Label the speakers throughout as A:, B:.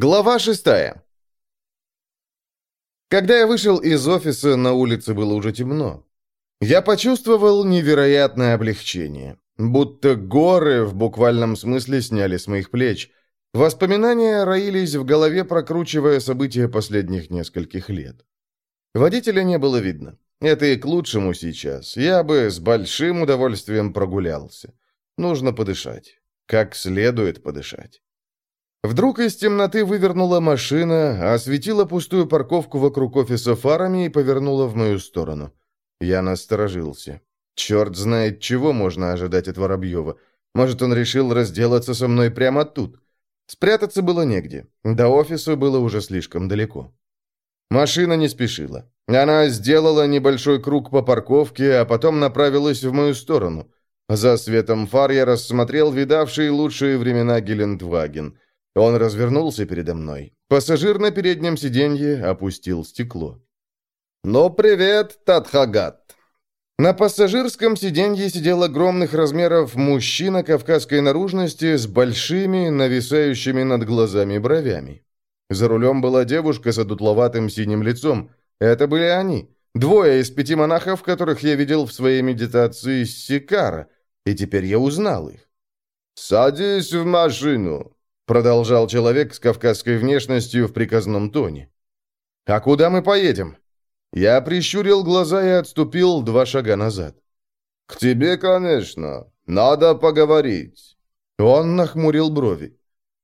A: Глава шестая. Когда я вышел из офиса, на улице было уже темно. Я почувствовал невероятное облегчение. Будто горы в буквальном смысле сняли с моих плеч. Воспоминания роились в голове, прокручивая события последних нескольких лет. Водителя не было видно. Это и к лучшему сейчас. Я бы с большим удовольствием прогулялся. Нужно подышать. Как следует подышать. Вдруг из темноты вывернула машина, осветила пустую парковку вокруг офиса фарами и повернула в мою сторону. Я насторожился. Черт знает, чего можно ожидать от Воробьева. Может, он решил разделаться со мной прямо тут. Спрятаться было негде. До офиса было уже слишком далеко. Машина не спешила. Она сделала небольшой круг по парковке, а потом направилась в мою сторону. За светом фар я рассмотрел видавшие лучшие времена Гелендваген – он развернулся передо мной. Пассажир на переднем сиденье опустил стекло. «Ну, привет, Татхагат!» На пассажирском сиденье сидел огромных размеров мужчина кавказской наружности с большими, нависающими над глазами бровями. За рулем была девушка с одутловатым синим лицом. Это были они. Двое из пяти монахов, которых я видел в своей медитации с Сикара, и теперь я узнал их. «Садись в машину», Продолжал человек с кавказской внешностью в приказном тоне. «А куда мы поедем?» Я прищурил глаза и отступил два шага назад. «К тебе, конечно. Надо поговорить». Он нахмурил брови.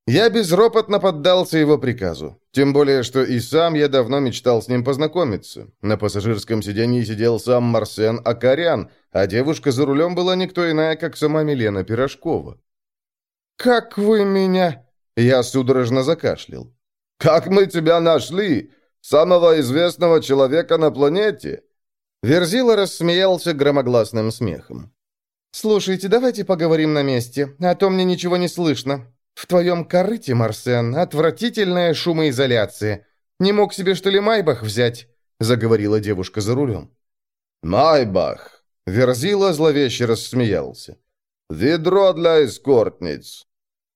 A: Я безропотно поддался его приказу. Тем более, что и сам я давно мечтал с ним познакомиться. На пассажирском сиденье сидел сам Марсен Акарян, а девушка за рулем была никто иная, как сама Милена Пирожкова. «Как вы меня...» Я судорожно закашлял. «Как мы тебя нашли? Самого известного человека на планете?» Верзила рассмеялся громогласным смехом. «Слушайте, давайте поговорим на месте, а то мне ничего не слышно. В твоем корыте, Марсен, отвратительная шумоизоляция. Не мог себе, что ли, Майбах взять?» заговорила девушка за рулем. «Майбах!» Верзила зловеще рассмеялся. «Ведро для эскортниц.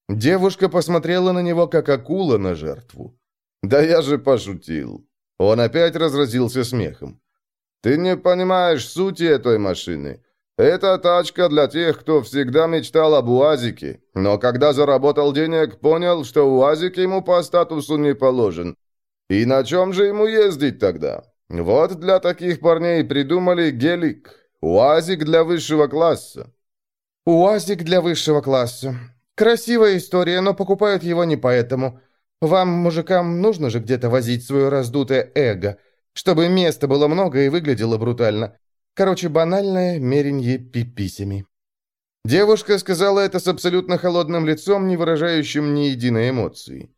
A: Девушка посмотрела на него, как акула на жертву. «Да я же пошутил». Он опять разразился смехом. «Ты не понимаешь сути этой машины. Это тачка для тех, кто всегда мечтал об УАЗике, но когда заработал денег, понял, что УАЗик ему по статусу не положен. И на чем же ему ездить тогда? Вот для таких парней придумали гелик. УАЗик для высшего класса». «УАЗик для высшего класса. Красивая история, но покупают его не поэтому. Вам, мужикам, нужно же где-то возить свое раздутое эго, чтобы места было много и выглядело брутально. Короче, банальное меренье пиписями. Девушка сказала это с абсолютно холодным лицом, не выражающим ни единой эмоции.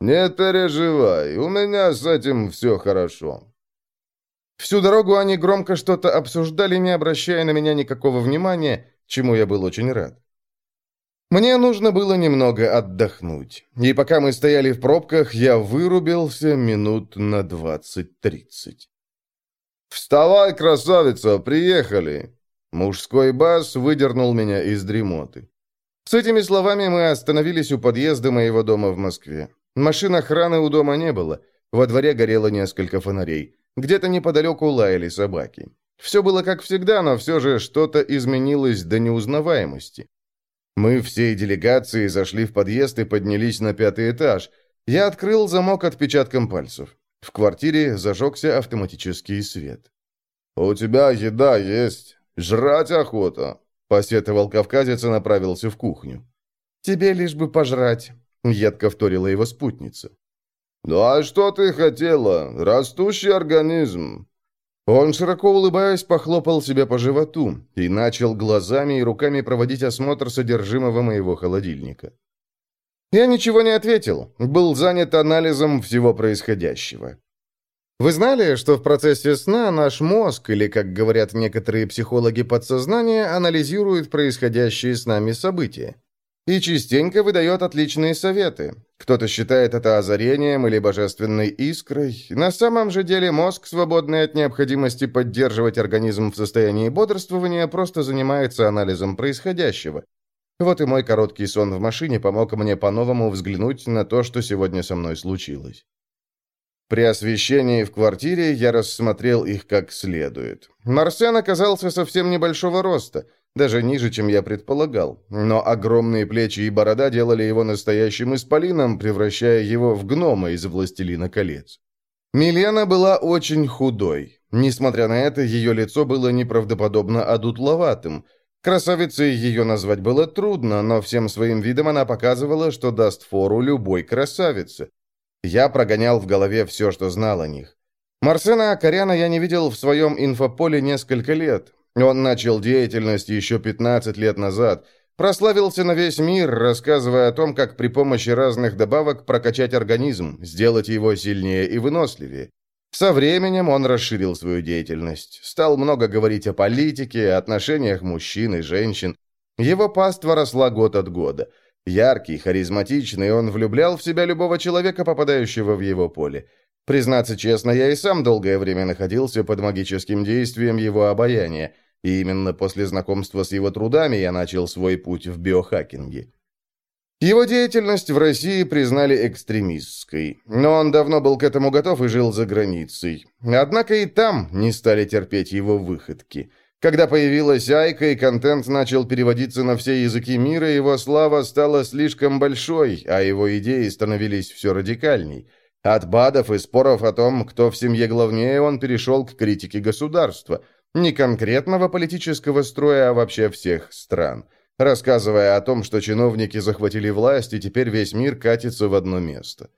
A: «Не переживай, у меня с этим все хорошо». Всю дорогу они громко что-то обсуждали, не обращая на меня никакого внимания, чему я был очень рад. Мне нужно было немного отдохнуть. И пока мы стояли в пробках, я вырубился минут на двадцать-тридцать. «Вставай, красавица, приехали!» Мужской бас выдернул меня из дремоты. С этими словами мы остановились у подъезда моего дома в Москве. Машин охраны у дома не было. Во дворе горело несколько фонарей. Где-то неподалеку лаяли собаки. Все было как всегда, но все же что-то изменилось до неузнаваемости. Мы всей делегацией зашли в подъезд и поднялись на пятый этаж. Я открыл замок отпечатком пальцев. В квартире зажегся автоматический свет. «У тебя еда есть. Жрать охота», — посетовал кавказец и направился в кухню. «Тебе лишь бы пожрать», — едко вторила его спутница. «Ну а что ты хотела? Растущий организм. Он, широко улыбаясь, похлопал себя по животу и начал глазами и руками проводить осмотр содержимого моего холодильника. Я ничего не ответил, был занят анализом всего происходящего. Вы знали, что в процессе сна наш мозг, или, как говорят некоторые психологи подсознания, анализирует происходящие с нами события? И частенько выдает отличные советы. Кто-то считает это озарением или божественной искрой. На самом же деле мозг, свободный от необходимости поддерживать организм в состоянии бодрствования, просто занимается анализом происходящего. Вот и мой короткий сон в машине помог мне по-новому взглянуть на то, что сегодня со мной случилось. При освещении в квартире я рассмотрел их как следует. Марсен оказался совсем небольшого роста, даже ниже, чем я предполагал, но огромные плечи и борода делали его настоящим исполином, превращая его в гнома из «Властелина колец». Милена была очень худой. Несмотря на это, ее лицо было неправдоподобно одутловатым. Красавицей ее назвать было трудно, но всем своим видом она показывала, что даст фору любой красавице. Я прогонял в голове все, что знал о них. Марсена Акаряна я не видел в своем инфополе несколько лет. Он начал деятельность еще 15 лет назад. Прославился на весь мир, рассказывая о том, как при помощи разных добавок прокачать организм, сделать его сильнее и выносливее. Со временем он расширил свою деятельность. Стал много говорить о политике, отношениях мужчин и женщин. Его паства росла год от года – Яркий, харизматичный, он влюблял в себя любого человека, попадающего в его поле. Признаться честно, я и сам долгое время находился под магическим действием его обаяния, и именно после знакомства с его трудами я начал свой путь в биохакинге. Его деятельность в России признали экстремистской, но он давно был к этому готов и жил за границей. Однако и там не стали терпеть его выходки – когда появилась Айка и контент начал переводиться на все языки мира, его слава стала слишком большой, а его идеи становились все радикальней. От бадов и споров о том, кто в семье главнее, он перешел к критике государства. Не конкретного политического строя, а вообще всех стран. Рассказывая о том, что чиновники захватили власть, и теперь весь мир катится в одно место.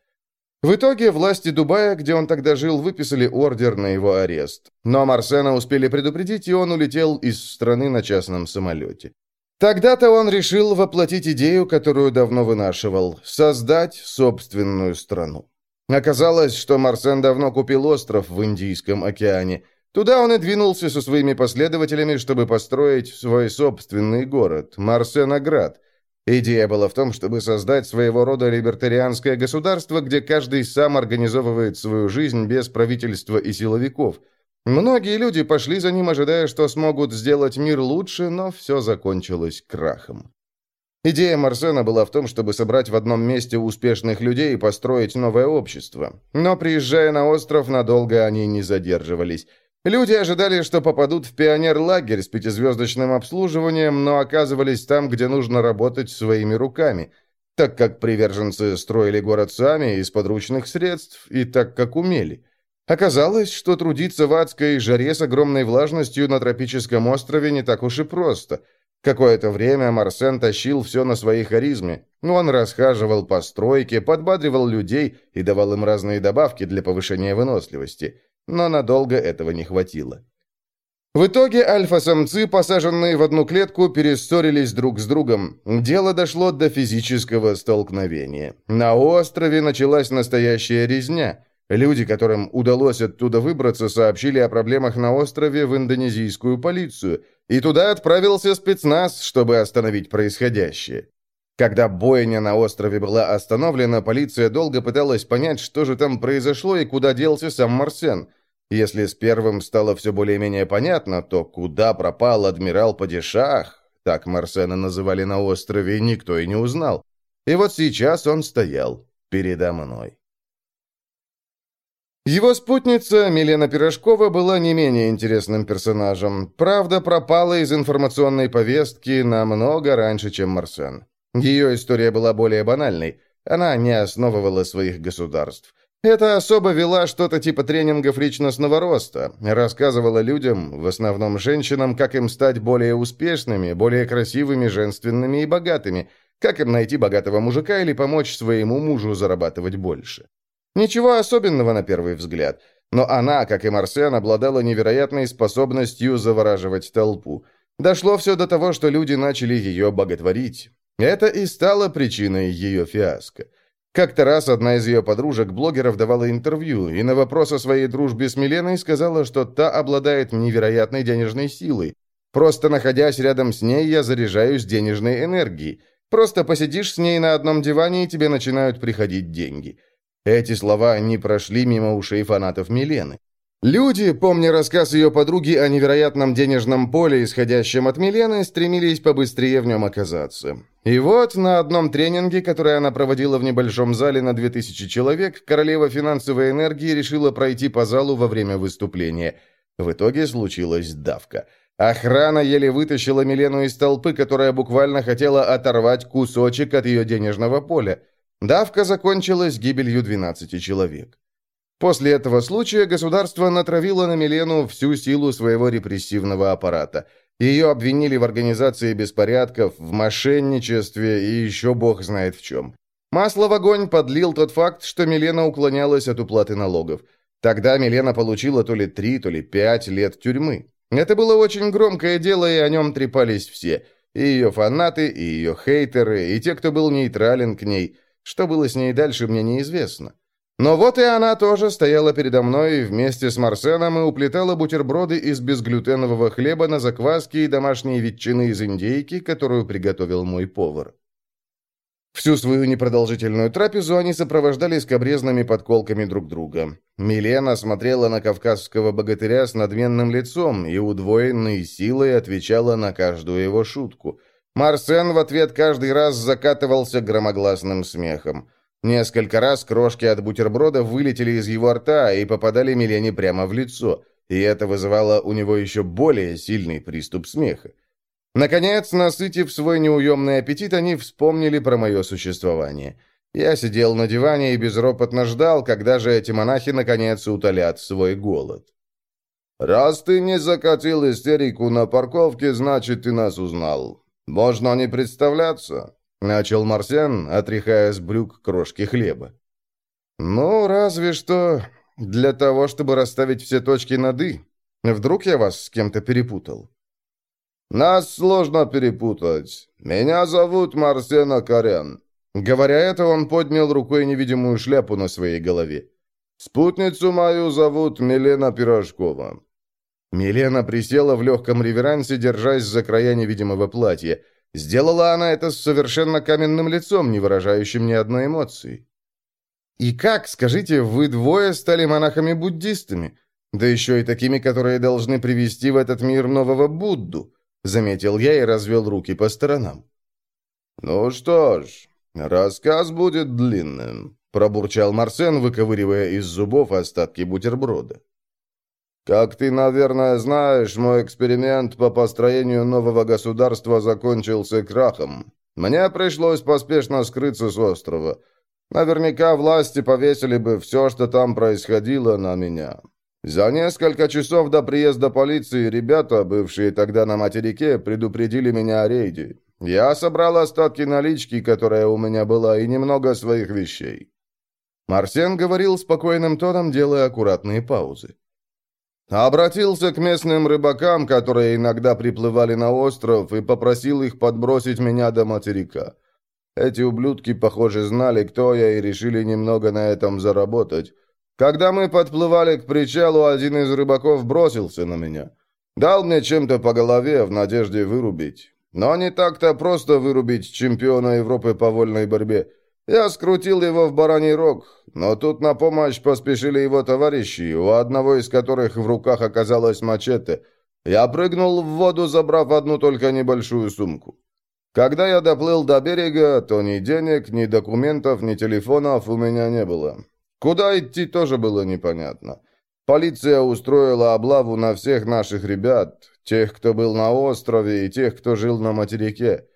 A: В итоге власти Дубая, где он тогда жил, выписали ордер на его арест. Но Марсена успели предупредить, и он улетел из страны на частном самолете. Тогда-то он решил воплотить идею, которую давно вынашивал – создать собственную страну. Оказалось, что Марсен давно купил остров в Индийском океане. Туда он и двинулся со своими последователями, чтобы построить свой собственный город – Марсеноград – Идея была в том, чтобы создать своего рода либертарианское государство, где каждый сам организовывает свою жизнь без правительства и силовиков. Многие люди пошли за ним, ожидая, что смогут сделать мир лучше, но все закончилось крахом. Идея Марсена была в том, чтобы собрать в одном месте успешных людей и построить новое общество. Но приезжая на остров, надолго они не задерживались. Люди ожидали, что попадут в пионер-лагерь с пятизвездочным обслуживанием, но оказывались там, где нужно работать своими руками, так как приверженцы строили город сами из подручных средств и так, как умели. Оказалось, что трудиться в адской жаре с огромной влажностью на тропическом острове не так уж и просто. Какое-то время Марсен тащил все на своей харизме. Он расхаживал по стройке, подбадривал людей и давал им разные добавки для повышения выносливости – но надолго этого не хватило. В итоге альфа-самцы, посаженные в одну клетку, перессорились друг с другом. Дело дошло до физического столкновения. На острове началась настоящая резня. Люди, которым удалось оттуда выбраться, сообщили о проблемах на острове в индонезийскую полицию, и туда отправился спецназ, чтобы остановить происходящее. Когда бойня на острове была остановлена, полиция долго пыталась понять, что же там произошло и куда делся сам Марсен. Если с первым стало все более-менее понятно, то куда пропал адмирал Падишах, так Марсена называли на острове, никто и не узнал. И вот сейчас он стоял передо мной. Его спутница, Милена Пирожкова, была не менее интересным персонажем. Правда, пропала из информационной повестки намного раньше, чем Марсен. Ее история была более банальной. Она не основывала своих государств. Эта особа вела что-то типа тренингов личностного роста, рассказывала людям, в основном женщинам, как им стать более успешными, более красивыми, женственными и богатыми, как им найти богатого мужика или помочь своему мужу зарабатывать больше. Ничего особенного на первый взгляд, но она, как и Марсен, обладала невероятной способностью завораживать толпу. Дошло все до того, что люди начали ее боготворить. Это и стало причиной ее фиаско. Как-то раз одна из ее подружек-блогеров давала интервью, и на вопрос о своей дружбе с Миленой сказала, что та обладает невероятной денежной силой. Просто находясь рядом с ней, я заряжаюсь денежной энергией. Просто посидишь с ней на одном диване, и тебе начинают приходить деньги. Эти слова не прошли мимо ушей фанатов Милены. Люди, помня рассказ ее подруги о невероятном денежном поле, исходящем от Милены, стремились побыстрее в нем оказаться. И вот на одном тренинге, который она проводила в небольшом зале на 2000 человек, королева финансовой энергии решила пройти по залу во время выступления. В итоге случилась давка. Охрана еле вытащила Милену из толпы, которая буквально хотела оторвать кусочек от ее денежного поля. Давка закончилась гибелью 12 человек. После этого случая государство натравило на Милену всю силу своего репрессивного аппарата. Ее обвинили в организации беспорядков, в мошенничестве и еще бог знает в чем. Масло в огонь подлил тот факт, что Милена уклонялась от уплаты налогов. Тогда Милена получила то ли три, то ли пять лет тюрьмы. Это было очень громкое дело, и о нем трепались все. И ее фанаты, и ее хейтеры, и те, кто был нейтрален к ней. Что было с ней дальше, мне неизвестно. Но вот и она тоже стояла передо мной вместе с Марсеном и уплетала бутерброды из безглютенового хлеба на закваске и домашние ветчины из индейки, которую приготовил мой повар. Всю свою непродолжительную трапезу они сопровождали скобрезными подколками друг друга. Милена смотрела на кавказского богатыря с надменным лицом и удвоенной силой отвечала на каждую его шутку. Марсен в ответ каждый раз закатывался громогласным смехом. Несколько раз крошки от бутерброда вылетели из его рта и попадали Милене прямо в лицо, и это вызывало у него еще более сильный приступ смеха. Наконец, насытив свой неуемный аппетит, они вспомнили про мое существование. Я сидел на диване и безропотно ждал, когда же эти монахи наконец утолят свой голод. «Раз ты не закатил истерику на парковке, значит, ты нас узнал. Можно не представляться?» Начал Марсиан, отряхая с брюк крошки хлеба. «Ну, разве что для того, чтобы расставить все точки над «и». Вдруг я вас с кем-то перепутал?» «Нас сложно перепутать. Меня зовут Марсен Акарян». Говоря это, он поднял рукой невидимую шляпу на своей голове. «Спутницу мою зовут Милена Пирожкова». Милена присела в легком реверансе, держась за края невидимого платья. Сделала она это с совершенно каменным лицом, не выражающим ни одной эмоции. «И как, скажите, вы двое стали монахами-буддистами? Да еще и такими, которые должны привести в этот мир нового Будду», заметил я и развел руки по сторонам. «Ну что ж, рассказ будет длинным», пробурчал Марсен, выковыривая из зубов остатки бутерброда. Как ты, наверное, знаешь, мой эксперимент по построению нового государства закончился крахом. Мне пришлось поспешно скрыться с острова. Наверняка власти повесили бы все, что там происходило, на меня. За несколько часов до приезда полиции ребята, бывшие тогда на материке, предупредили меня о рейде. Я собрал остатки налички, которая у меня была, и немного своих вещей. Марсен говорил спокойным тоном, делая аккуратные паузы. Обратился к местным рыбакам, которые иногда приплывали на остров, и попросил их подбросить меня до материка. Эти ублюдки, похоже, знали, кто я, и решили немного на этом заработать. Когда мы подплывали к причалу, один из рыбаков бросился на меня. Дал мне чем-то по голове в надежде вырубить. Но не так-то просто вырубить чемпиона Европы по вольной борьбе. Я скрутил его в бараний рог, но тут на помощь поспешили его товарищи, у одного из которых в руках оказалось мачете. Я прыгнул в воду, забрав одну только небольшую сумку. Когда я доплыл до берега, то ни денег, ни документов, ни телефонов у меня не было. Куда идти тоже было непонятно. Полиция устроила облаву на всех наших ребят, тех, кто был на острове, и тех, кто жил на материке.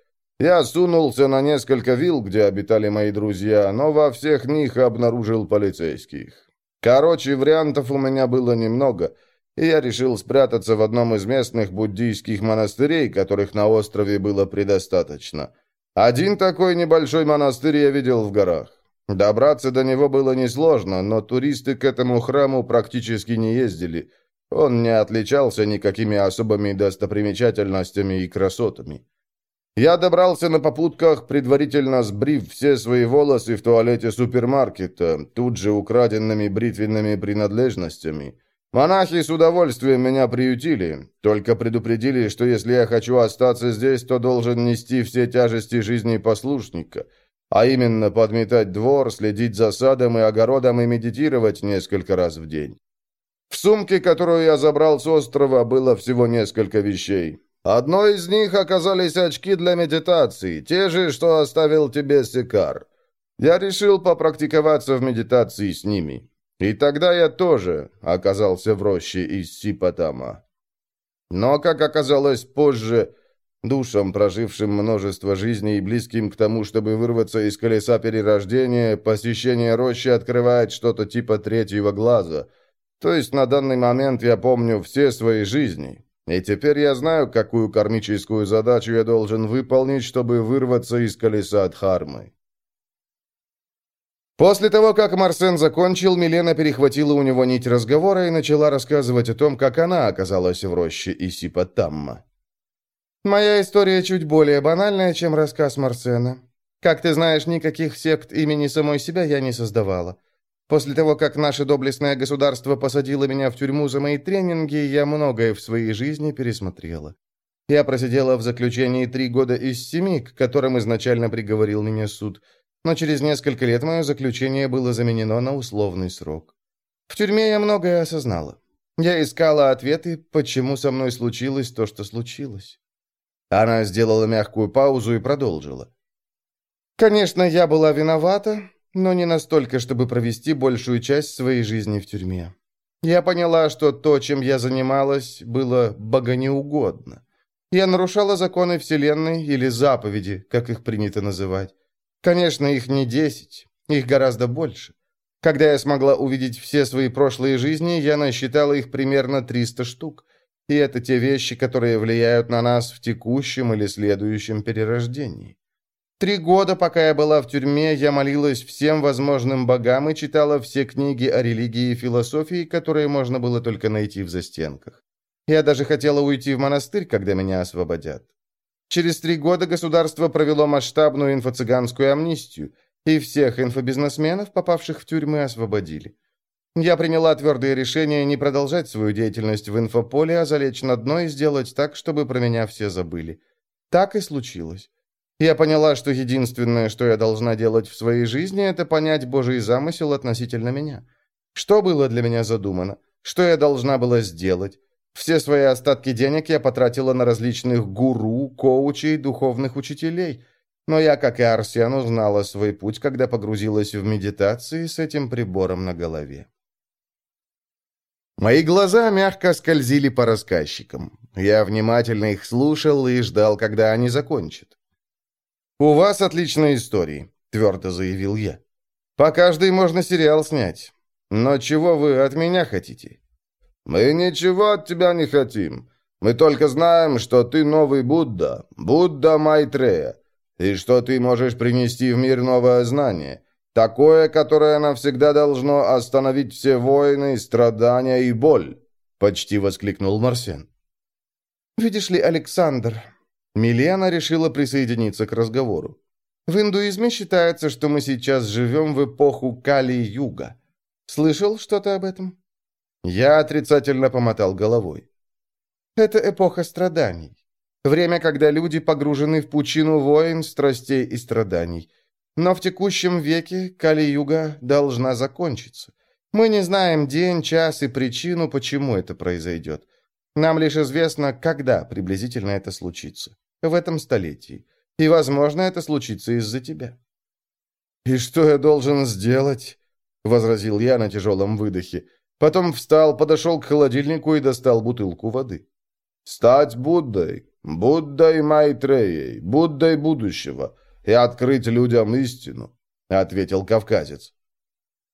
A: Я сунулся на несколько вилл, где обитали мои друзья, но во всех них обнаружил полицейских. Короче, вариантов у меня было немного, и я решил спрятаться в одном из местных буддийских монастырей, которых на острове было предостаточно. Один такой небольшой монастырь я видел в горах. Добраться до него было несложно, но туристы к этому храму практически не ездили. Он не отличался никакими особыми достопримечательностями и красотами. Я добрался на попутках, предварительно сбрив все свои волосы в туалете супермаркета, тут же украденными бритвенными принадлежностями. Монахи с удовольствием меня приютили, только предупредили, что если я хочу остаться здесь, то должен нести все тяжести жизни послушника, а именно подметать двор, следить за садом и огородом и медитировать несколько раз в день. В сумке, которую я забрал с острова, было всего несколько вещей. Одной из них оказались очки для медитации, те же, что оставил тебе Секар. Я решил попрактиковаться в медитации с ними. И тогда я тоже оказался в роще из Сипатама. Но, как оказалось позже, душам, прожившим множество жизней и близким к тому, чтобы вырваться из колеса перерождения, посещение рощи открывает что-то типа третьего глаза. То есть на данный момент я помню все свои жизни, и теперь я знаю, какую кармическую задачу я должен выполнить, чтобы вырваться из колеса Дхармы. После того, как Марсен закончил, Милена перехватила у него нить разговора и начала рассказывать о том, как она оказалась в роще Исипатамма. «Моя история чуть более банальная, чем рассказ Марсена. Как ты знаешь, никаких сект имени самой себя я не создавала. После того, как наше доблестное государство посадило меня в тюрьму за мои тренинги, я многое в своей жизни пересмотрела. Я просидела в заключении три года из семи, к которым изначально приговорил меня суд, но через несколько лет мое заключение было заменено на условный срок. В тюрьме я многое осознала. Я искала ответы, почему со мной случилось то, что случилось. Она сделала мягкую паузу и продолжила. Конечно, я была виновата, но не настолько, чтобы провести большую часть своей жизни в тюрьме. Я поняла, что то, чем я занималась, было богонеугодно. Я нарушала законы Вселенной или заповеди, как их принято называть. Конечно, их не десять, их гораздо больше. Когда я смогла увидеть все свои прошлые жизни, я насчитала их примерно 300 штук. И это те вещи, которые влияют на нас в текущем или следующем перерождении. Три года, пока я была в тюрьме, я молилась всем возможным богам и читала все книги о религии и философии, которые можно было только найти в застенках. Я даже хотела уйти в монастырь, когда меня освободят. Через три года государство провело масштабную инфо-цыганскую амнистию, и всех инфобизнесменов, попавших в тюрьмы, освободили. Я приняла твердое решение не продолжать свою деятельность в инфополе, а залечь на дно и сделать так, чтобы про меня все забыли. Так и случилось. Я поняла, что единственное, что я должна делать в своей жизни, это понять Божий замысел относительно меня. Что было для меня задумано? Что я должна была сделать? Все свои остатки денег я потратила на различных гуру, коучей, духовных учителей. Но я, как и Арсен, узнала свой путь, когда погрузилась в медитации с этим прибором на голове. Мои глаза мягко скользили по рассказчикам. Я внимательно их слушал и ждал, когда они закончат. «У вас отличные истории», — твердо заявил я. «По каждой можно сериал снять. Но чего вы от меня хотите?» «Мы ничего от тебя не хотим. Мы только знаем, что ты новый Будда, Будда Майтрея, и что ты можешь принести в мир новое знание, такое, которое навсегда должно остановить все войны, страдания и боль», — почти воскликнул Марсен. «Видишь ли, Александр, Милена решила присоединиться к разговору. В индуизме считается, что мы сейчас живем в эпоху Кали-Юга. Слышал что-то об этом? Я отрицательно помотал головой. Это эпоха страданий. Время, когда люди погружены в пучину войн, страстей и страданий. Но в текущем веке Кали-Юга должна закончиться. Мы не знаем день, час и причину, почему это произойдет. Нам лишь известно, когда приблизительно это случится. В этом столетии. И, возможно, это случится из-за тебя. «И что я должен сделать?» — возразил я на тяжелом выдохе. Потом встал, подошел к холодильнику и достал бутылку воды. «Стать Буддой, Буддой Майтреей, Буддой будущего и открыть людям истину», — ответил кавказец.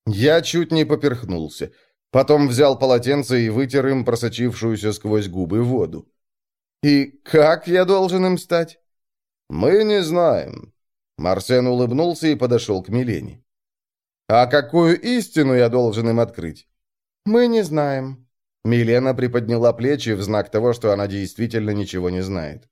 A: Я чуть не поперхнулся. Потом взял полотенце и вытер им просочившуюся сквозь губы воду. «И как я должен им стать?» «Мы не знаем». Марсен улыбнулся и подошел к Милене. «А какую истину я должен им открыть?» «Мы не знаем». Милена приподняла плечи в знак того, что она действительно ничего не знает.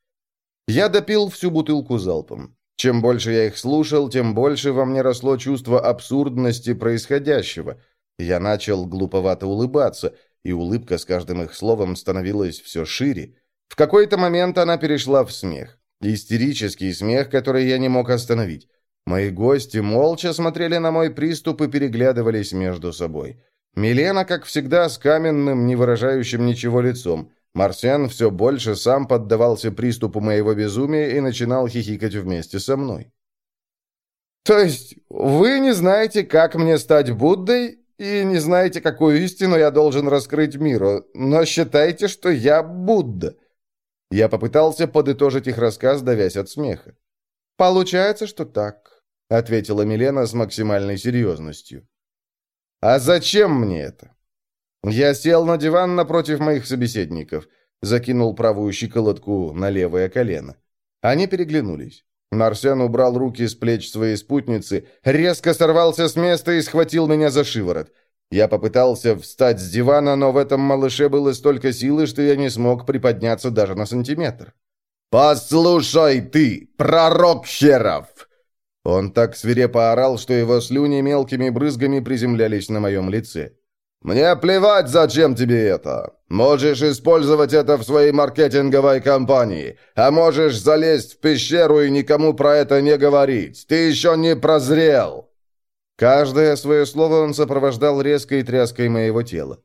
A: Я допил всю бутылку залпом. Чем больше я их слушал, тем больше во мне росло чувство абсурдности происходящего – я начал глуповато улыбаться, и улыбка с каждым их словом становилась все шире. В какой-то момент она перешла в смех. Истерический смех, который я не мог остановить. Мои гости молча смотрели на мой приступ и переглядывались между собой. Милена, как всегда, с каменным, не выражающим ничего лицом. Марсиан все больше сам поддавался приступу моего безумия и начинал хихикать вместе со мной. «То есть вы не знаете, как мне стать Буддой, и не знаете, какую истину я должен раскрыть миру, но считаете, что я Будда?» Я попытался подытожить их рассказ, давясь от смеха. «Получается, что так», — ответила Милена с максимальной серьезностью. «А зачем мне это?» Я сел на диван напротив моих собеседников, закинул правую щиколотку на левое колено. Они переглянулись. Марсен убрал руки с плеч своей спутницы, резко сорвался с места и схватил меня за шиворот. Я попытался встать с дивана, но в этом малыше было столько силы, что я не смог приподняться даже на сантиметр. «Послушай ты, пророк херов!» Он так свирепо орал, что его слюни мелкими брызгами приземлялись на моем лице. «Мне плевать, зачем тебе это. Можешь использовать это в своей маркетинговой кампании, а можешь залезть в пещеру и никому про это не говорить. Ты еще не прозрел!» Каждое свое слово он сопровождал резкой тряской моего тела.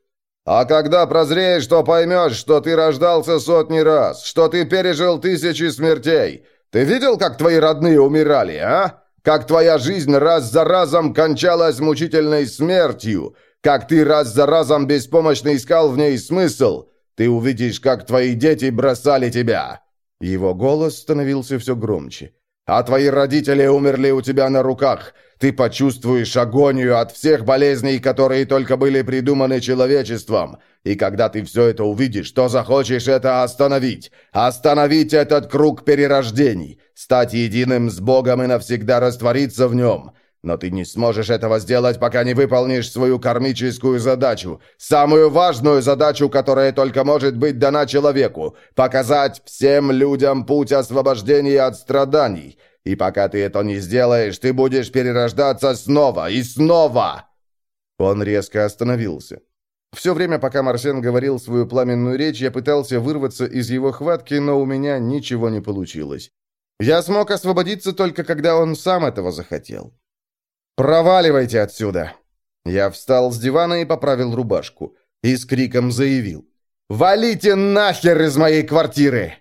A: «А когда прозреешь, то поймешь, что ты рождался сотни раз, что ты пережил тысячи смертей. Ты видел, как твои родные умирали, а? Как твоя жизнь раз за разом кончалась мучительной смертью?» как ты раз за разом беспомощно искал в ней смысл. Ты увидишь, как твои дети бросали тебя». Его голос становился все громче. «А твои родители умерли у тебя на руках. Ты почувствуешь агонию от всех болезней, которые только были придуманы человечеством. И когда ты все это увидишь, то захочешь это остановить. Остановить этот круг перерождений. Стать единым с Богом и навсегда раствориться в нем. Но ты не сможешь этого сделать, пока не выполнишь свою кармическую задачу. Самую важную задачу, которая только может быть дана человеку. Показать всем людям путь освобождения от страданий. И пока ты это не сделаешь, ты будешь перерождаться снова и снова!» Он резко остановился. Все время, пока Марсен говорил свою пламенную речь, я пытался вырваться из его хватки, но у меня ничего не получилось. Я смог освободиться только когда он сам этого захотел. «Проваливайте отсюда!» Я встал с дивана и поправил рубашку. И с криком заявил. «Валите нахер из моей квартиры!»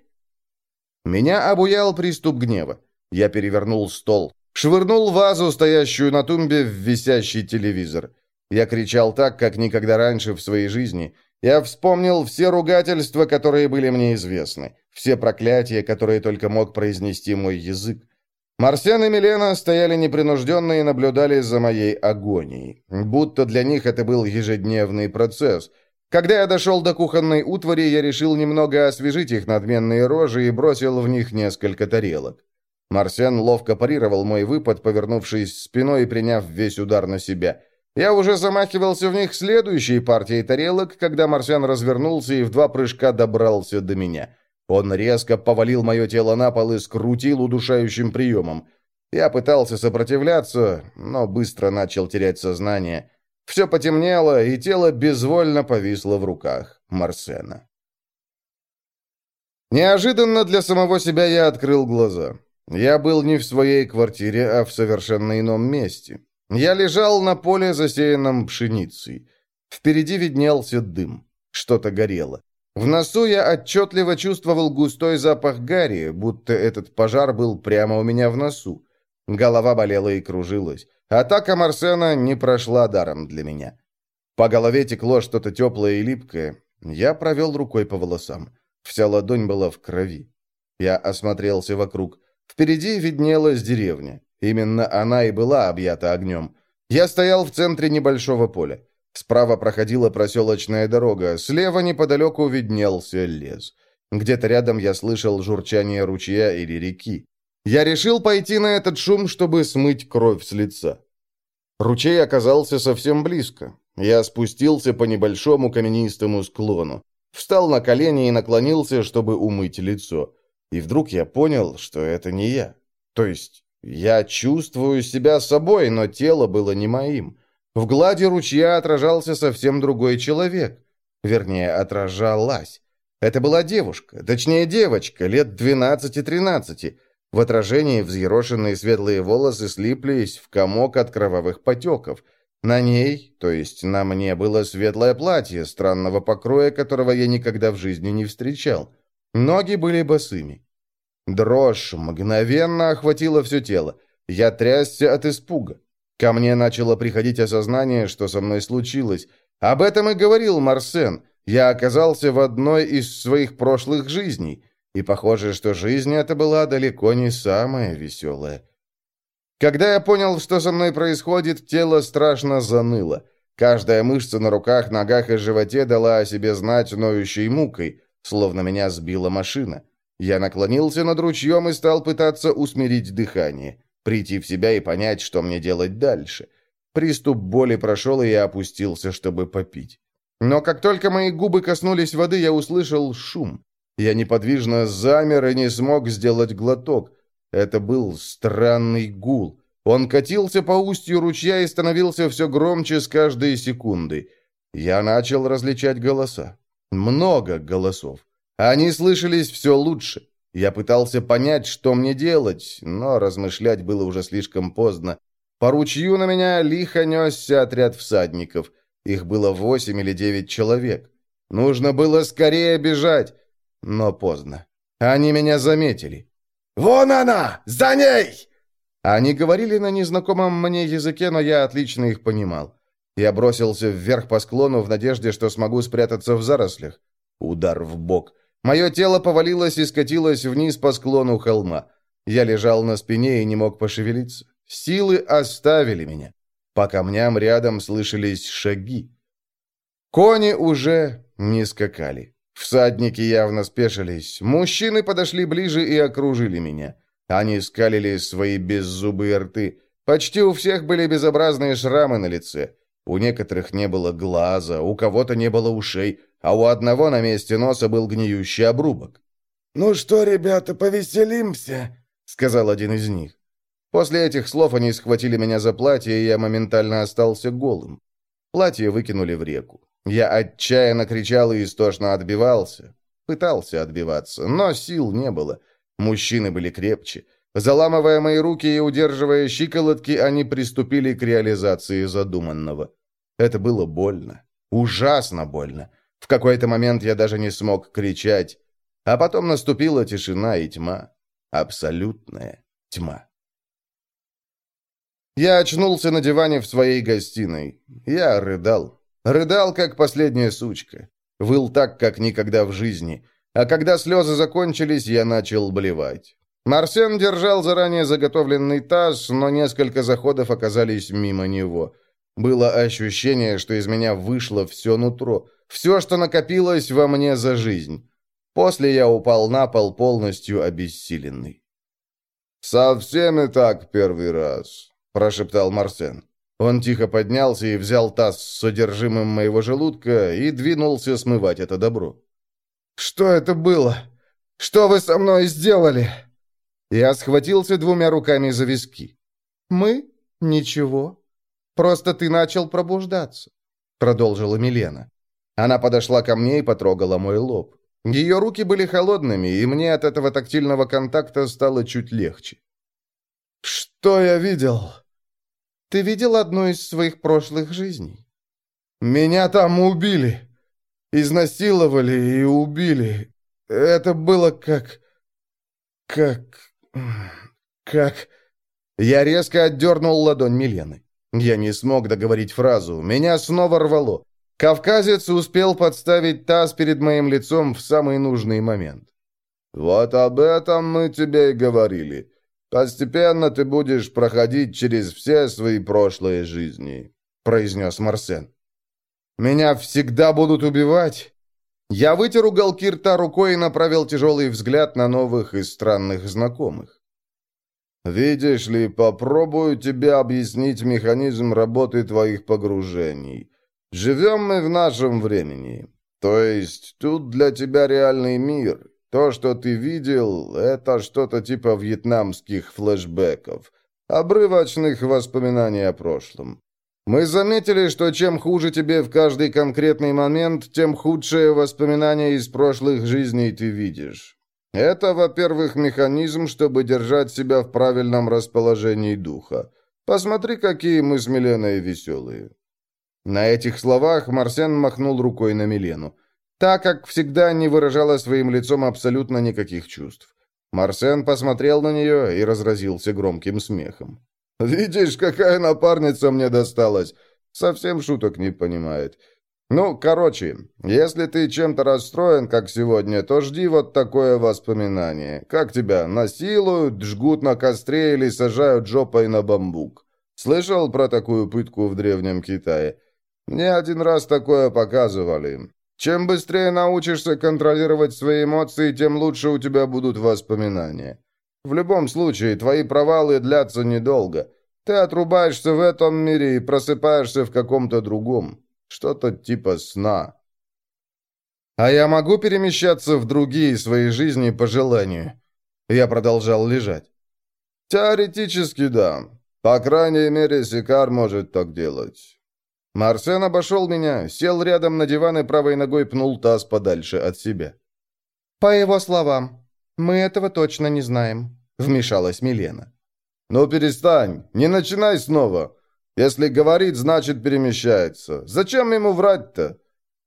A: Меня обуял приступ гнева. Я перевернул стол. Швырнул вазу, стоящую на тумбе, в висящий телевизор. Я кричал так, как никогда раньше в своей жизни. Я вспомнил все ругательства, которые были мне известны. Все проклятия, которые только мог произнести мой язык. Марсиан и Милена стояли непринужденно и наблюдали за моей агонией. Будто для них это был ежедневный процесс. Когда я дошел до кухонной утвари, я решил немного освежить их надменные рожи и бросил в них несколько тарелок. Марсиан ловко парировал мой выпад, повернувшись спиной и приняв весь удар на себя. Я уже замахивался в них следующей партией тарелок, когда Марсиан развернулся и в два прыжка добрался до меня. Он резко повалил мое тело на пол и скрутил удушающим приемом. Я пытался сопротивляться, но быстро начал терять сознание. Все потемнело, и тело безвольно повисло в руках Марсена. Неожиданно для самого себя я открыл глаза. Я был не в своей квартире, а в совершенно ином месте. Я лежал на поле, засеянном пшеницей. Впереди виднелся дым. Что-то горело. В носу я отчетливо чувствовал густой запах гари, будто этот пожар был прямо у меня в носу. Голова болела и кружилась. Атака Марсена не прошла даром для меня. По голове текло что-то теплое и липкое. Я провел рукой по волосам. Вся ладонь была в крови. Я осмотрелся вокруг. Впереди виднелась деревня. Именно она и была объята огнем. Я стоял в центре небольшого поля. Справа проходила проселочная дорога, слева неподалеку виднелся лес. Где-то рядом я слышал журчание ручья или реки. Я решил пойти на этот шум, чтобы смыть кровь с лица. Ручей оказался совсем близко. Я спустился по небольшому каменистому склону. Встал на колени и наклонился, чтобы умыть лицо. И вдруг я понял, что это не я. То есть, я чувствую себя собой, но тело было не моим. В глади ручья отражался совсем другой человек. Вернее, отражалась. Это была девушка, точнее девочка, лет 12-13. В отражении взъерошенные светлые волосы слиплись в комок от кровавых потеков. На ней, то есть на мне, было светлое платье странного покроя, которого я никогда в жизни не встречал. Ноги были босыми. Дрожь мгновенно охватила все тело. Я трясся от испуга. Ко мне начало приходить осознание, что со мной случилось. Об этом и говорил Марсен. Я оказался в одной из своих прошлых жизней. И похоже, что жизнь эта была далеко не самая веселая. Когда я понял, что со мной происходит, тело страшно заныло. Каждая мышца на руках, ногах и животе дала о себе знать ноющей мукой, словно меня сбила машина. Я наклонился над ручьем и стал пытаться усмирить дыхание, прийти в себя и понять, что мне делать дальше. Приступ боли прошел, и я опустился, чтобы попить. Но как только мои губы коснулись воды, я услышал шум. Я неподвижно замер и не смог сделать глоток. Это был странный гул. Он катился по устью ручья и становился все громче с каждой секундой. Я начал различать голоса. Много голосов. Они слышались все лучше. Я пытался понять, что мне делать, но размышлять было уже слишком поздно. По ручью на меня лихо несся отряд всадников. Их было восемь или девять человек. Нужно было скорее бежать, но поздно. Они меня заметили. «Вон она! За ней!» Они говорили на незнакомом мне языке, но я отлично их понимал. Я бросился вверх по склону в надежде, что смогу спрятаться в зарослях. Удар в бок. Мое тело повалилось и скатилось вниз по склону холма. Я лежал на спине и не мог пошевелиться. Силы оставили меня. По камням рядом слышались шаги. Кони уже не скакали. Всадники явно спешились. Мужчины подошли ближе и окружили меня. Они скалили свои беззубые рты. Почти у всех были безобразные шрамы на лице. У некоторых не было глаза, у кого-то не было ушей, а у одного на месте носа был гниющий обрубок.
B: «Ну что, ребята, повеселимся?» — сказал один из них.
A: После этих слов они схватили меня за платье, и я моментально остался голым. Платье выкинули в реку. Я отчаянно кричал и истошно отбивался. Пытался отбиваться, но сил не было. Мужчины были крепче. Заламывая мои руки и удерживая щиколотки, они приступили к реализации задуманного. Это было больно. Ужасно больно. В какой-то момент я даже не смог кричать. А потом наступила тишина и тьма. Абсолютная тьма. Я очнулся на диване в своей гостиной. Я рыдал. Рыдал, как последняя сучка. Выл так, как никогда в жизни. А когда слезы закончились, я начал блевать. Марсен держал заранее заготовленный таз, но несколько заходов оказались мимо него. Было ощущение, что из меня вышло все нутро, все, что накопилось во мне за жизнь. После я упал на пол полностью обессиленный.
C: «Совсем и так первый раз», — прошептал Марсен.
A: Он тихо поднялся и взял таз с содержимым моего желудка и двинулся смывать это добро.
B: «Что это было? Что вы со мной сделали?»
A: Я схватился двумя руками за виски.
B: «Мы? Ничего. Просто ты начал пробуждаться», — продолжила Милена.
A: Она подошла ко мне и потрогала мой лоб. Ее руки были холодными, и мне от этого тактильного контакта стало чуть легче.
B: «Что я видел?»
D: «Ты видел одну из своих прошлых жизней?»
B: «Меня там убили. Изнасиловали и убили. Это было как... как... как...»
A: Я резко отдернул ладонь Милены. Я не смог договорить фразу. Меня снова рвало. Кавказец успел подставить таз перед моим лицом в самый нужный момент.
C: «Вот об этом мы тебе и говорили. Постепенно ты будешь проходить через все свои прошлые жизни», — произнес Марсен.
A: «Меня всегда будут убивать?» Я вытер уголки рта рукой и направил тяжелый взгляд на новых и странных знакомых.
C: Видишь ли, попробую тебе объяснить механизм работы твоих погружений. Живем мы в нашем времени. То есть тут для тебя реальный мир. То, что ты видел, это что-то типа вьетнамских флешбеков, обрывочных воспоминаний о прошлом. Мы заметили, что чем хуже тебе в каждый конкретный момент, тем худшее воспоминания из прошлых жизней ты видишь. Это, во-первых, механизм, чтобы держать себя в правильном расположении духа. Посмотри, какие мы с Миленой веселые».
A: На этих словах Марсен махнул рукой на Милену. Та, как всегда, не выражала своим лицом абсолютно никаких чувств. Марсен посмотрел на нее и разразился громким смехом.
C: «Видишь, какая напарница мне досталась! Совсем шуток не понимает. Ну, короче, если ты чем-то расстроен, как сегодня, то жди вот такое воспоминание. Как тебя насилуют, жгут на костре или сажают жопой на бамбук? Слышал про такую пытку в Древнем Китае? Мне один раз такое показывали. Чем быстрее научишься контролировать свои эмоции, тем лучше у тебя будут воспоминания. В любом случае, твои провалы длятся недолго. Ты отрубаешься в этом мире и просыпаешься в каком-то другом. Что-то типа сна.
A: А я могу перемещаться в другие свои жизни по желанию? Я продолжал лежать.
C: Теоретически да. По крайней мере, Сикар может так делать.
A: Марсен обошел меня, сел рядом на диван и правой ногой пнул таз подальше от себя.
B: «По его словам, мы этого точно не знаем», — вмешалась Милена.
C: «Ну перестань, не начинай снова. Если говорит, значит перемещается. Зачем ему врать-то?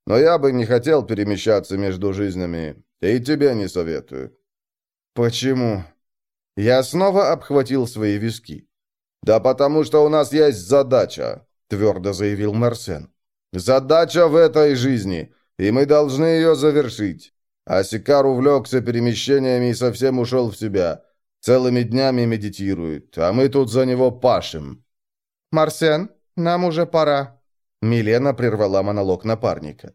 C: Но я бы не хотел перемещаться между жизнями. И тебе не советую».
A: «Почему?» Я снова обхватил свои виски.
C: «Да потому что у нас есть задача», — твердо заявил Марсен. «Задача в этой жизни, и мы должны ее завершить». А Сикар увлекся перемещениями и совсем ушел в себя. Целыми днями медитирует, а мы тут за него пашем».
B: «Марсен, нам уже пора».
A: Милена прервала монолог напарника.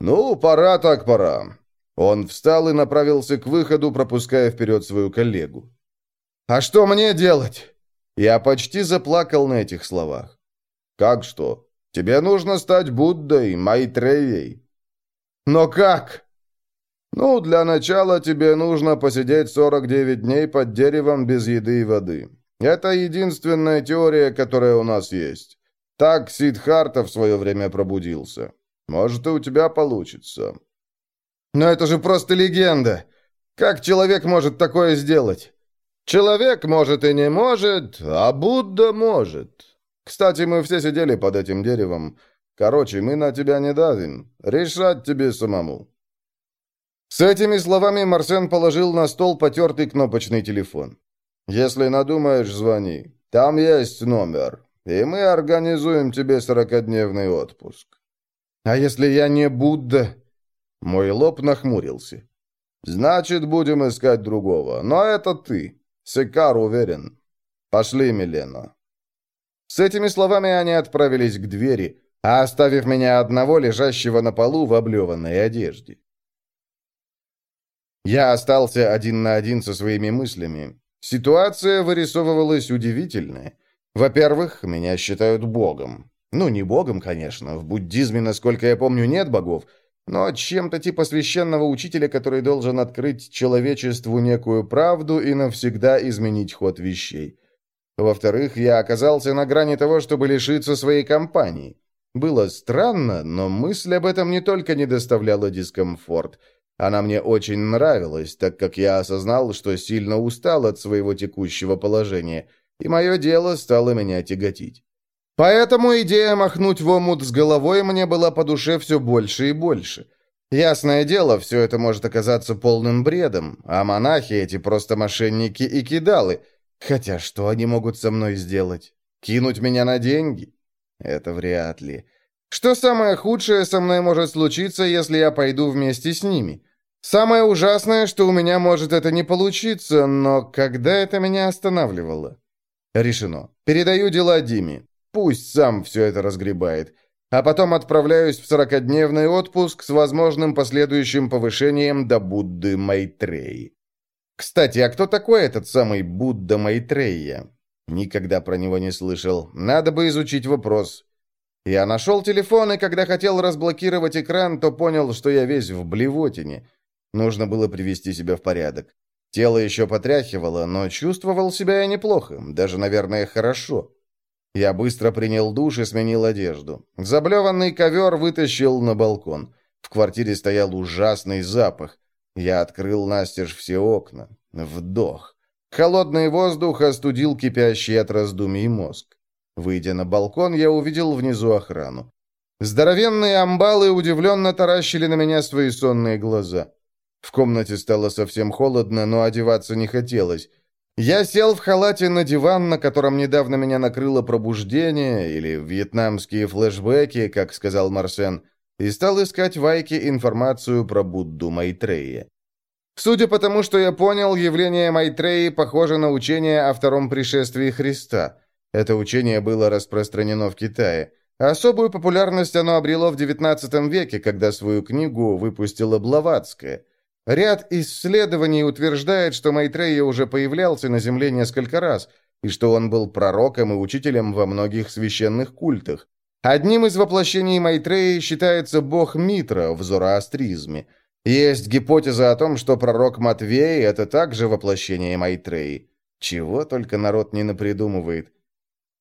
C: «Ну, пора так пора». Он встал и направился к выходу, пропуская вперед свою коллегу.
A: «А что мне делать?» Я почти заплакал на этих словах.
C: «Как что? Тебе нужно стать Буддой, Майтреей».
A: «Но как?»
C: «Ну, для начала тебе нужно посидеть 49 дней под деревом без еды и воды. Это единственная теория, которая у нас есть. Так Сидхарта в свое время пробудился. Может, и у тебя получится».
A: «Но это же просто легенда. Как человек может такое сделать?»
C: «Человек, может, и не может, а Будда может. Кстати, мы все сидели под этим деревом. Короче, мы на тебя не давим. Решать тебе самому».
A: С этими словами Марсен положил на стол потертый кнопочный телефон.
C: «Если надумаешь, звони. Там есть номер, и мы организуем тебе сорокодневный отпуск».
A: «А если я не Будда?» Мой лоб нахмурился.
C: «Значит, будем искать другого. Но это ты. Секар уверен. Пошли, Милена».
A: С этими словами они отправились к двери, оставив меня одного, лежащего на полу в облеванной одежде. Я остался один на один со своими мыслями. Ситуация вырисовывалась удивительная. Во-первых, меня считают богом. Ну, не богом, конечно. В буддизме, насколько я помню, нет богов. Но чем-то типа священного учителя, который должен открыть человечеству некую правду и навсегда изменить ход вещей. Во-вторых, я оказался на грани того, чтобы лишиться своей компании. Было странно, но мысль об этом не только не доставляла дискомфорт – она мне очень нравилась, так как я осознал, что сильно устал от своего текущего положения, и мое дело стало меня тяготить. Поэтому идея махнуть в омут с головой мне была по душе все больше и больше. Ясное дело, все это может оказаться полным бредом, а монахи эти просто мошенники и кидалы. Хотя что они могут со мной сделать? Кинуть меня на деньги? Это вряд ли. Что самое худшее со мной может случиться, если я пойду вместе с ними? Самое ужасное, что у меня может это не получиться, но когда это меня останавливало? Решено. Передаю дела Диме. Пусть сам все это разгребает. А потом отправляюсь в сорокодневный отпуск с возможным последующим повышением до Будды Майтреи. Кстати, а кто такой этот самый Будда Майтрея? Никогда про него не слышал. Надо бы изучить вопрос. Я нашел телефон, и когда хотел разблокировать экран, то понял, что я весь в блевотине. Нужно было привести себя в порядок. Тело еще потряхивало, но чувствовал себя я неплохо, даже, наверное, хорошо. Я быстро принял душ и сменил одежду. Заблеванный ковер вытащил на балкон. В квартире стоял ужасный запах. Я открыл настежь все окна. Вдох. Холодный воздух остудил кипящий от раздумий мозг. Выйдя на балкон, я увидел внизу охрану. Здоровенные амбалы удивленно таращили на меня свои сонные глаза. В комнате стало совсем холодно, но одеваться не хотелось. Я сел в халате на диван, на котором недавно меня накрыло пробуждение, или вьетнамские флешбеки, как сказал Марсен, и стал искать в Айке информацию про Будду Майтрея. Судя по тому, что я понял, явление Майтреи похоже на учение о втором пришествии Христа. Это учение было распространено в Китае. Особую популярность оно обрело в XIX веке, когда свою книгу выпустила Блаватская. Ряд исследований утверждает, что Майтрея уже появлялся на Земле несколько раз, и что он был пророком и учителем во многих священных культах. Одним из воплощений Майтреи считается бог Митра в зороастризме. Есть гипотеза о том, что пророк Матвей – это также воплощение Майтреи. Чего только народ не напридумывает.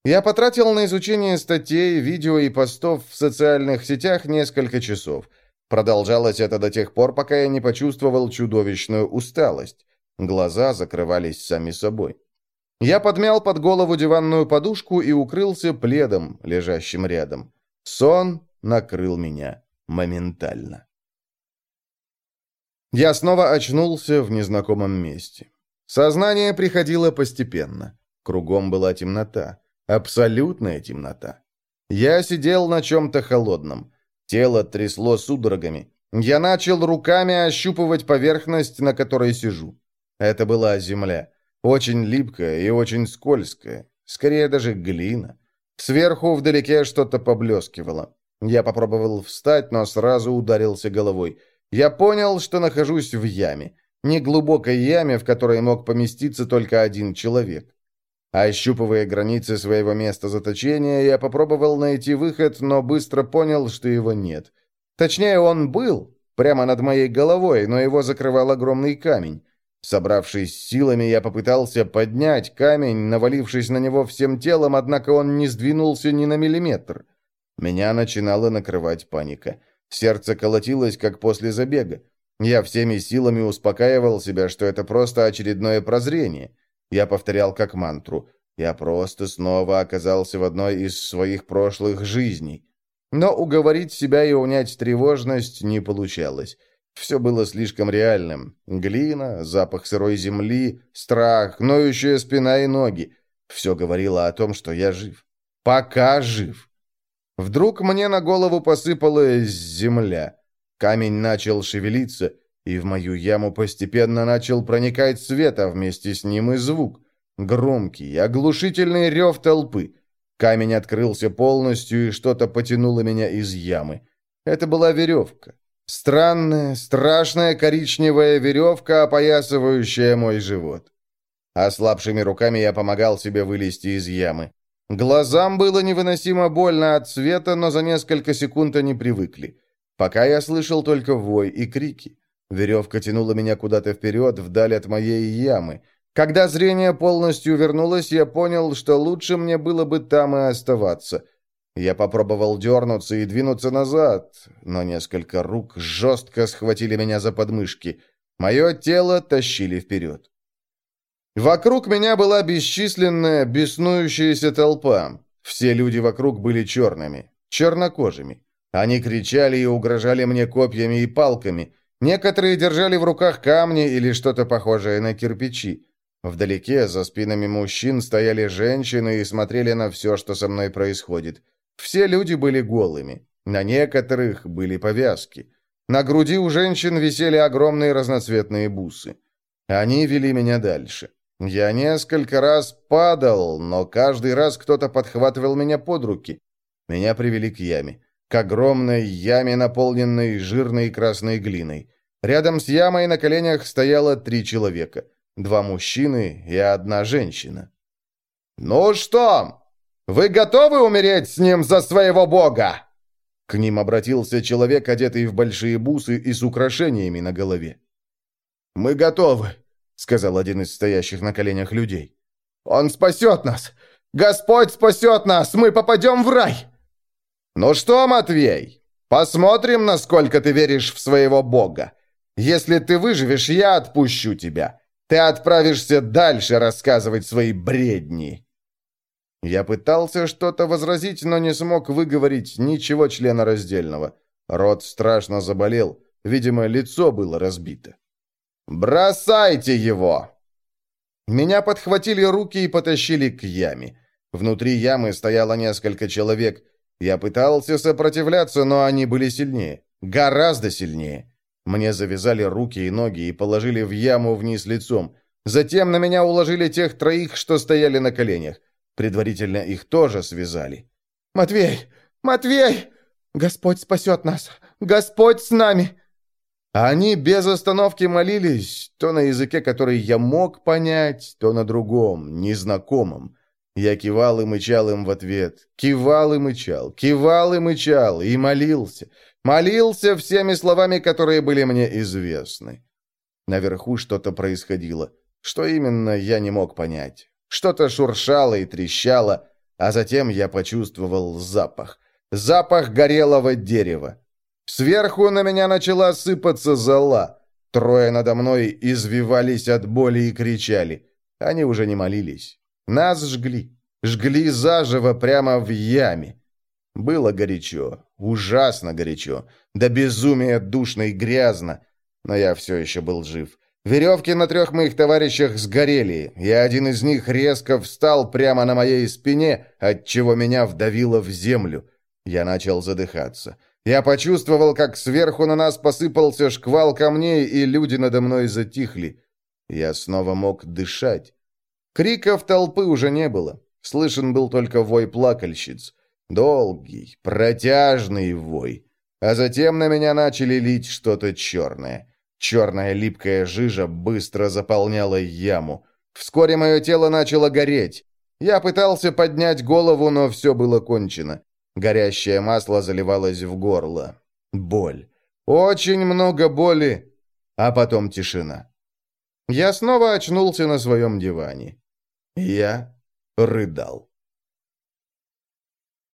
A: Я потратил на изучение статей, видео и постов в социальных сетях несколько часов. Продолжалось это до тех пор, пока я не почувствовал чудовищную усталость. Глаза закрывались сами собой. Я подмял под голову диванную подушку и укрылся пледом, лежащим рядом. Сон накрыл меня моментально. Я снова очнулся в незнакомом месте. Сознание приходило постепенно. Кругом была темнота. Абсолютная темнота. Я сидел на чем-то холодном. Тело трясло судорогами. Я начал руками ощупывать поверхность, на которой сижу. Это была земля. Очень липкая и очень скользкая. Скорее даже глина. Сверху вдалеке что-то поблескивало. Я попробовал встать, но сразу ударился головой. Я понял, что нахожусь в яме. Неглубокой яме, в которой мог поместиться только один человек. Ощупывая границы своего места заточения, я попробовал найти выход, но быстро понял, что его нет. Точнее, он был, прямо над моей головой, но его закрывал огромный камень. Собравшись силами, я попытался поднять камень, навалившись на него всем телом, однако он не сдвинулся ни на миллиметр. Меня начинала накрывать паника. Сердце колотилось, как после забега. Я всеми силами успокаивал себя, что это просто очередное прозрение. Я повторял как мантру. Я просто снова оказался в одной из своих прошлых жизней. Но уговорить себя и унять тревожность не получалось. Все было слишком реальным. Глина, запах сырой земли, страх, ноющая спина и ноги. Все говорило о том, что я жив. Пока жив. Вдруг мне на голову посыпалась земля. Камень начал шевелиться, и в мою яму постепенно начал проникать свет, а вместе с ним и звук. Громкий, оглушительный рев толпы. Камень открылся полностью, и что-то потянуло меня из ямы. Это была веревка. Странная, страшная коричневая веревка, опоясывающая мой живот. Ослабшими руками я помогал себе вылезти из ямы. Глазам было невыносимо больно от света, но за несколько секунд они привыкли. Пока я слышал только вой и крики. Веревка тянула меня куда-то вперед, вдаль от моей ямы. Когда зрение полностью вернулось, я понял, что лучше мне было бы там и оставаться. Я попробовал дернуться и двинуться назад, но несколько рук жестко схватили меня за подмышки. Мое тело тащили вперед. Вокруг меня была бесчисленная, беснующаяся толпа. Все люди вокруг были черными, чернокожими. Они кричали и угрожали мне копьями и палками. Некоторые держали в руках камни или что-то похожее на кирпичи. Вдалеке, за спинами мужчин, стояли женщины и смотрели на все, что со мной происходит. Все люди были голыми. На некоторых были повязки. На груди у женщин висели огромные разноцветные бусы. Они вели меня дальше. Я несколько раз падал, но каждый раз кто-то подхватывал меня под руки. Меня привели к яме. К огромной яме, наполненной жирной красной глиной. Рядом с ямой на коленях стояло три человека. Два мужчины и одна женщина. «Ну что, вы готовы умереть с ним за своего бога?» К ним обратился человек, одетый в большие бусы и с украшениями на голове. «Мы готовы», — сказал один из стоящих на коленях людей. «Он спасет нас! Господь спасет нас! Мы попадем в рай!» «Ну что, Матвей, посмотрим, насколько ты веришь в своего бога. Если ты выживешь, я отпущу тебя. Ты отправишься дальше рассказывать свои бредни!» Я пытался что-то возразить, но не смог выговорить ничего членораздельного. Рот страшно заболел. Видимо, лицо было разбито. «Бросайте его!» Меня подхватили руки и потащили к яме. Внутри ямы стояло несколько человек. Я пытался сопротивляться, но они были сильнее. Гораздо сильнее. Мне завязали руки и ноги и положили в яму вниз лицом. Затем на меня уложили тех троих, что стояли на коленях. Предварительно их тоже связали.
B: «Матвей! Матвей! Господь спасет нас! Господь с нами!»
A: Они без остановки молились, то на языке, который я мог понять, то на другом, незнакомом. Я кивал и мычал им в ответ, кивал и мычал, кивал и мычал, и молился. Молился всеми словами, которые были мне известны. Наверху что-то происходило. Что именно, я не мог понять. Что-то шуршало и трещало, а затем я почувствовал запах. Запах горелого дерева. Сверху на меня начала сыпаться зола. Трое надо мной извивались от боли и кричали. Они уже не молились. Нас жгли. Жгли заживо прямо в яме. Было горячо, ужасно горячо, до безумия душно и грязно, но я все еще был жив. Веревки на трех моих товарищах сгорели, и один из них резко встал прямо на моей спине, отчего меня вдавило в землю. Я начал задыхаться. Я почувствовал, как сверху на нас посыпался шквал камней, и люди надо мной затихли. Я снова мог дышать. Криков толпы уже не было. Слышен был только вой плакальщиц. Долгий, протяжный вой. А затем на меня начали лить что-то черное. Черная липкая жижа быстро заполняла яму. Вскоре мое тело начало гореть. Я пытался поднять голову, но все было кончено. Горящее масло заливалось в горло. Боль. Очень много боли. А потом тишина. Я снова очнулся на своем диване. Я рыдал.